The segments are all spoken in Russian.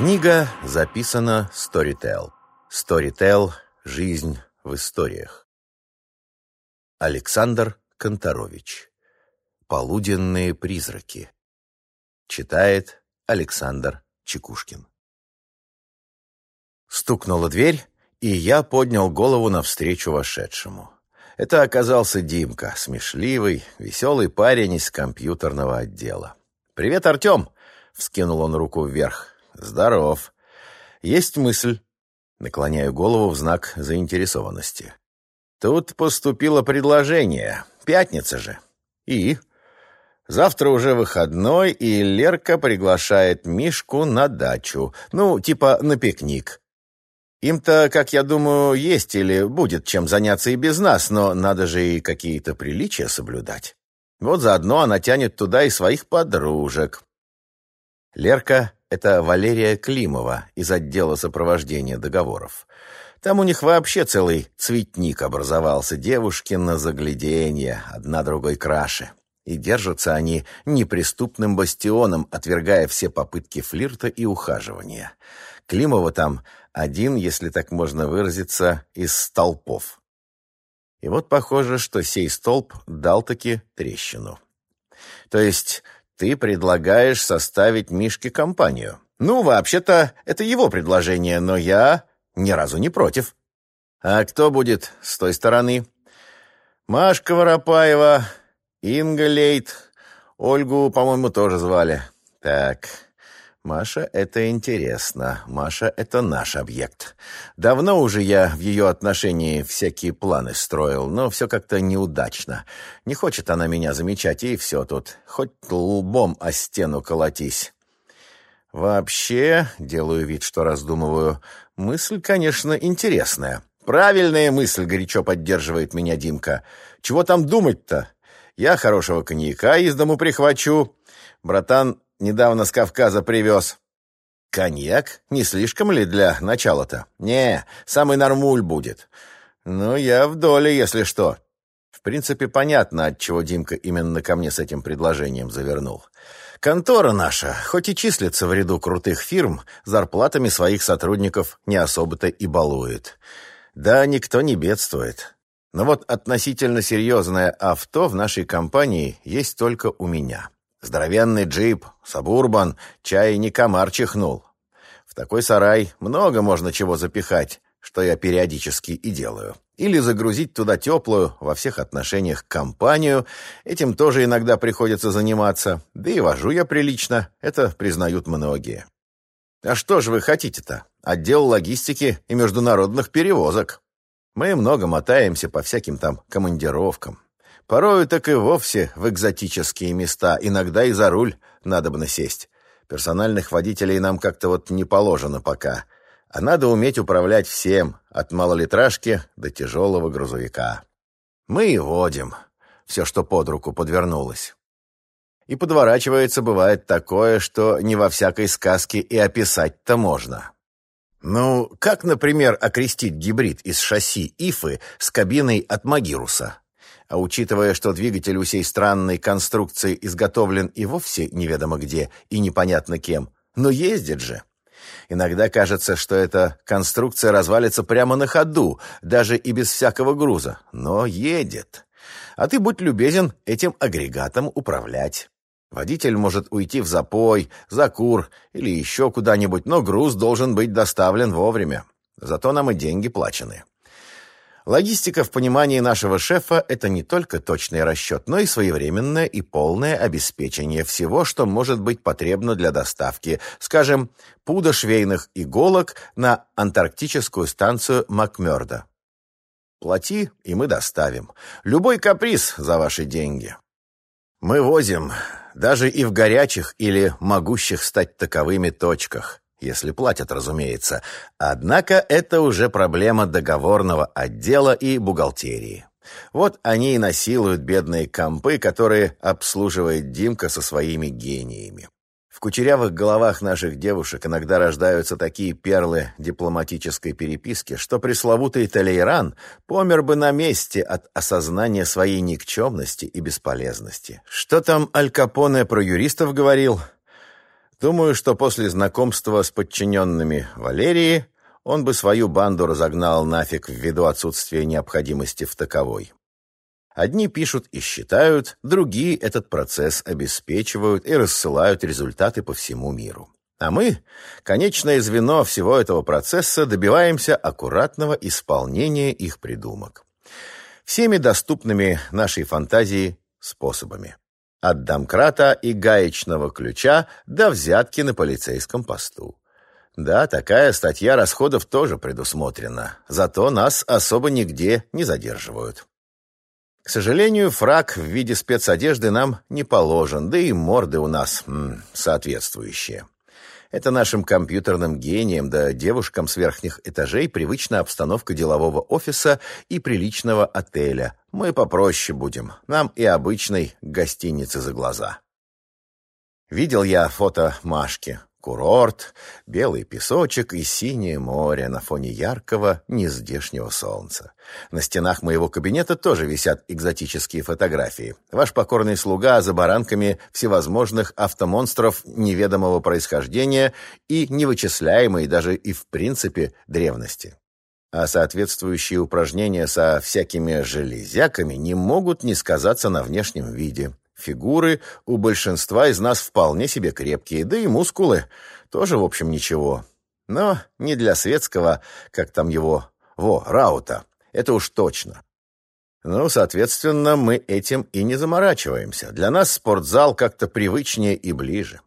Книга записана Storytel. Storytel «Жизнь в историях». Александр Конторович. «Полуденные призраки». Читает Александр Чекушкин. Стукнула дверь, и я поднял голову навстречу вошедшему. Это оказался Димка, смешливый, веселый парень из компьютерного отдела. «Привет, Артем!» — вскинул он руку вверх. «Здоров. Есть мысль». Наклоняю голову в знак заинтересованности. «Тут поступило предложение. Пятница же. И?» Завтра уже выходной, и Лерка приглашает Мишку на дачу. Ну, типа на пикник. Им-то, как я думаю, есть или будет чем заняться и без нас, но надо же и какие-то приличия соблюдать. Вот заодно она тянет туда и своих подружек. Лерка — это Валерия Климова из отдела сопровождения договоров. Там у них вообще целый цветник образовался, девушки на загляденье, одна другой краше. И держатся они неприступным бастионом, отвергая все попытки флирта и ухаживания. Климова там один, если так можно выразиться, из столпов. И вот похоже, что сей столб дал-таки трещину. То есть ты предлагаешь составить Мишке компанию. Ну, вообще-то, это его предложение, но я ни разу не против. А кто будет с той стороны? Машка Воропаева, Инга Лейт, Ольгу, по-моему, тоже звали. Так, Маша — это интересно. Маша — это наш объект. Давно уже я в ее отношении всякие планы строил, но все как-то неудачно. Не хочет она меня замечать, и все тут. Хоть лбом о стену колотись. Вообще, делаю вид, что раздумываю, мысль, конечно, интересная. Правильная мысль, горячо поддерживает меня Димка. Чего там думать-то? Я хорошего коньяка из дому прихвачу. Братан Недавно с Кавказа привез. Коньяк? Не слишком ли для начала-то? Не, самый нормуль будет. Ну, я в доле, если что. В принципе, понятно, отчего Димка именно ко мне с этим предложением завернул. Контора наша, хоть и числится в ряду крутых фирм, зарплатами своих сотрудников не особо-то и балует. Да, никто не бедствует. Но вот относительно серьезное авто в нашей компании есть только у меня. Здоровенный джип, сабурбан, чай не комар чихнул. В такой сарай много можно чего запихать, что я периодически и делаю. Или загрузить туда теплую, во всех отношениях, компанию. Этим тоже иногда приходится заниматься. Да и вожу я прилично, это признают многие. А что же вы хотите-то? Отдел логистики и международных перевозок. Мы много мотаемся по всяким там командировкам. Порою так и вовсе в экзотические места, иногда и за руль надо бы насесть. Персональных водителей нам как-то вот не положено пока. А надо уметь управлять всем, от малолитражки до тяжелого грузовика. Мы и водим все, что под руку подвернулось. И подворачивается бывает такое, что не во всякой сказке и описать-то можно. Ну, как, например, окрестить гибрид из шасси Ифы с кабиной от Магируса? А учитывая, что двигатель у сей странной конструкции изготовлен и вовсе неведомо где и непонятно кем, но ездит же. Иногда кажется, что эта конструкция развалится прямо на ходу, даже и без всякого груза, но едет. А ты будь любезен этим агрегатом управлять. Водитель может уйти в запой, за кур или еще куда-нибудь, но груз должен быть доставлен вовремя. Зато нам и деньги плачены. Логистика в понимании нашего шефа – это не только точный расчет, но и своевременное и полное обеспечение всего, что может быть потребно для доставки, скажем, пуда швейных иголок на антарктическую станцию Макмёрда. Плати, и мы доставим. Любой каприз за ваши деньги. Мы возим даже и в горячих или могущих стать таковыми точках если платят, разумеется. Однако это уже проблема договорного отдела и бухгалтерии. Вот они и насилуют бедные компы, которые обслуживает Димка со своими гениями. В кучерявых головах наших девушек иногда рождаются такие перлы дипломатической переписки, что пресловутый Толейран помер бы на месте от осознания своей никчемности и бесполезности. Что там Аль Капоне про юристов говорил? Думаю, что после знакомства с подчиненными Валерии он бы свою банду разогнал нафиг ввиду отсутствия необходимости в таковой. Одни пишут и считают, другие этот процесс обеспечивают и рассылают результаты по всему миру. А мы, конечное звено всего этого процесса, добиваемся аккуратного исполнения их придумок. Всеми доступными нашей фантазии способами. От домкрата и гаечного ключа до взятки на полицейском посту. Да, такая статья расходов тоже предусмотрена, зато нас особо нигде не задерживают. К сожалению, фраг в виде спецодежды нам не положен, да и морды у нас м, соответствующие. Это нашим компьютерным гениям да девушкам с верхних этажей привычна обстановка делового офиса и приличного отеля. Мы попроще будем. Нам и обычной гостиницы за глаза. Видел я фото Машки. Курорт, белый песочек и синее море на фоне яркого, нездешнего солнца. На стенах моего кабинета тоже висят экзотические фотографии. Ваш покорный слуга за баранками всевозможных автомонстров неведомого происхождения и невычисляемой даже и в принципе древности. А соответствующие упражнения со всякими железяками не могут не сказаться на внешнем виде. Фигуры у большинства из нас вполне себе крепкие, да и мускулы тоже, в общем, ничего. Но не для светского, как там его, во, раута. Это уж точно. Ну, соответственно, мы этим и не заморачиваемся. Для нас спортзал как-то привычнее и ближе.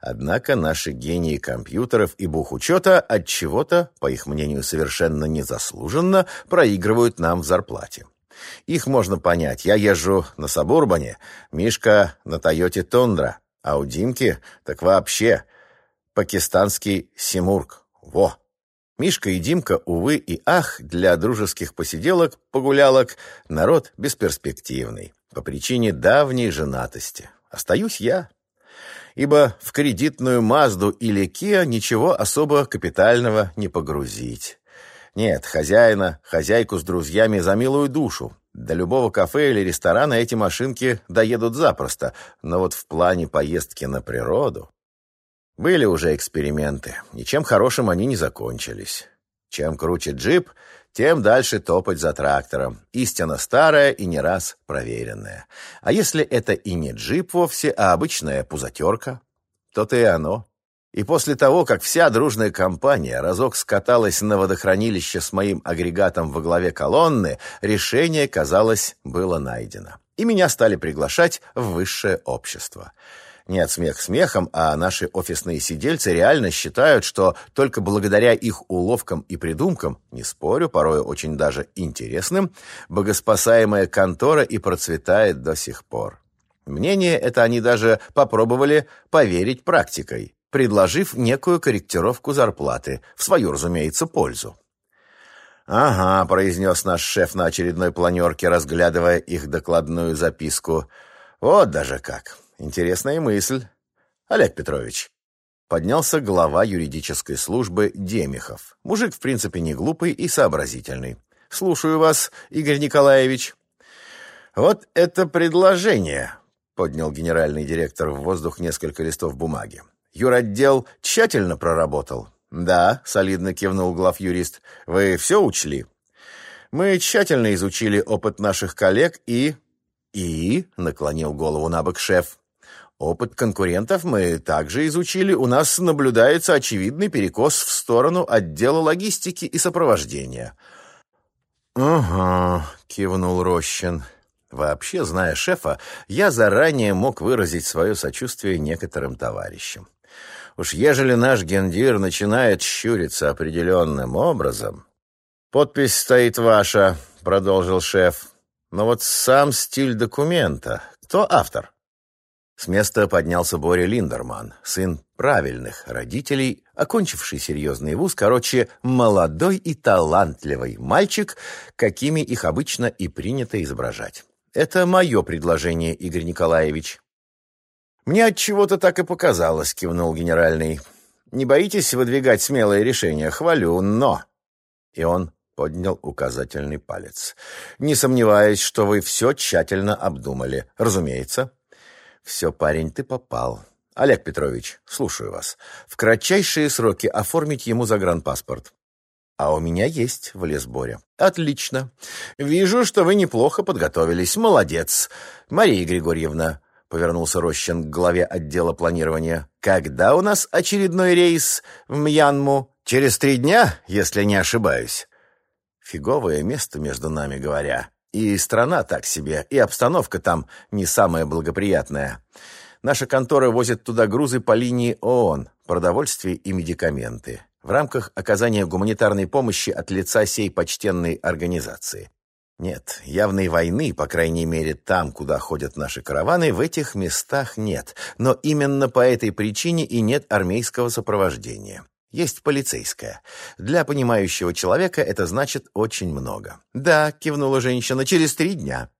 Однако наши гении компьютеров и бухучета от чего-то, по их мнению, совершенно незаслуженно проигрывают нам в зарплате. Их можно понять. Я езжу на Сабурбане, Мишка на Тойоте Тундра, а у Димки так вообще пакистанский Симург. Во! Мишка и Димка, увы и ах, для дружеских посиделок, погулялок, народ бесперспективный, по причине давней женатости. Остаюсь я. Ибо в кредитную Мазду или Киа ничего особо капитального не погрузить. Нет, хозяина, хозяйку с друзьями за милую душу. До любого кафе или ресторана эти машинки доедут запросто, но вот в плане поездки на природу... Были уже эксперименты, ничем хорошим они не закончились. Чем круче джип, тем дальше топать за трактором. Истина старая и не раз проверенная. А если это и не джип вовсе, а обычная пузатерка, то-то и оно. И после того, как вся дружная компания разок скаталась на водохранилище с моим агрегатом во главе колонны, решение, казалось, было найдено. И меня стали приглашать в высшее общество. Нет, смех смехом, а наши офисные сидельцы реально считают, что только благодаря их уловкам и придумкам, не спорю, порой очень даже интересным, богоспасаемая контора и процветает до сих пор. Мнение это они даже попробовали поверить практикой предложив некую корректировку зарплаты, в свою, разумеется, пользу. «Ага», — произнес наш шеф на очередной планерке, разглядывая их докладную записку. «Вот даже как. Интересная мысль. Олег Петрович». Поднялся глава юридической службы Демихов. Мужик, в принципе, не глупый и сообразительный. «Слушаю вас, Игорь Николаевич». «Вот это предложение», — поднял генеральный директор в воздух несколько листов бумаги. Юротдел тщательно проработал? Да, солидно кивнул главюрист. Вы все учли? Мы тщательно изучили опыт наших коллег и... И, наклонил голову на бок шеф, Опыт конкурентов мы также изучили. У нас наблюдается очевидный перекос в сторону отдела логистики и сопровождения. «Ага», — кивнул Рощин. «Вообще, зная шефа, я заранее мог выразить свое сочувствие некоторым товарищам. Уж ежели наш гендир начинает щуриться определенным образом... «Подпись стоит ваша», — продолжил шеф. «Но вот сам стиль документа. Кто автор?» С места поднялся Боря Линдерман, сын правильных родителей, окончивший серьезный вуз, короче, молодой и талантливый мальчик, какими их обычно и принято изображать. Это мое предложение, Игорь Николаевич. «Мне от чего-то так и показалось», — кивнул генеральный. «Не боитесь выдвигать смелые решения? Хвалю, но...» И он поднял указательный палец. «Не сомневаюсь, что вы все тщательно обдумали. Разумеется». «Все, парень, ты попал. Олег Петрович, слушаю вас. В кратчайшие сроки оформить ему загранпаспорт. «А у меня есть», — влез Боря. «Отлично. Вижу, что вы неплохо подготовились. Молодец. Мария Григорьевна, — повернулся Рощин к главе отдела планирования. «Когда у нас очередной рейс в Мьянму? Через три дня, если не ошибаюсь». Фиговое место, между нами говоря. И страна так себе, и обстановка там не самая благоприятная. Наша контора возит туда грузы по линии ООН, продовольствие и медикаменты, в рамках оказания гуманитарной помощи от лица сей почтенной организации. Нет, явной войны, по крайней мере, там, куда ходят наши караваны, в этих местах нет. Но именно по этой причине и нет армейского сопровождения. Есть полицейская. Для понимающего человека это значит очень много. «Да», — кивнула женщина, — «через три дня».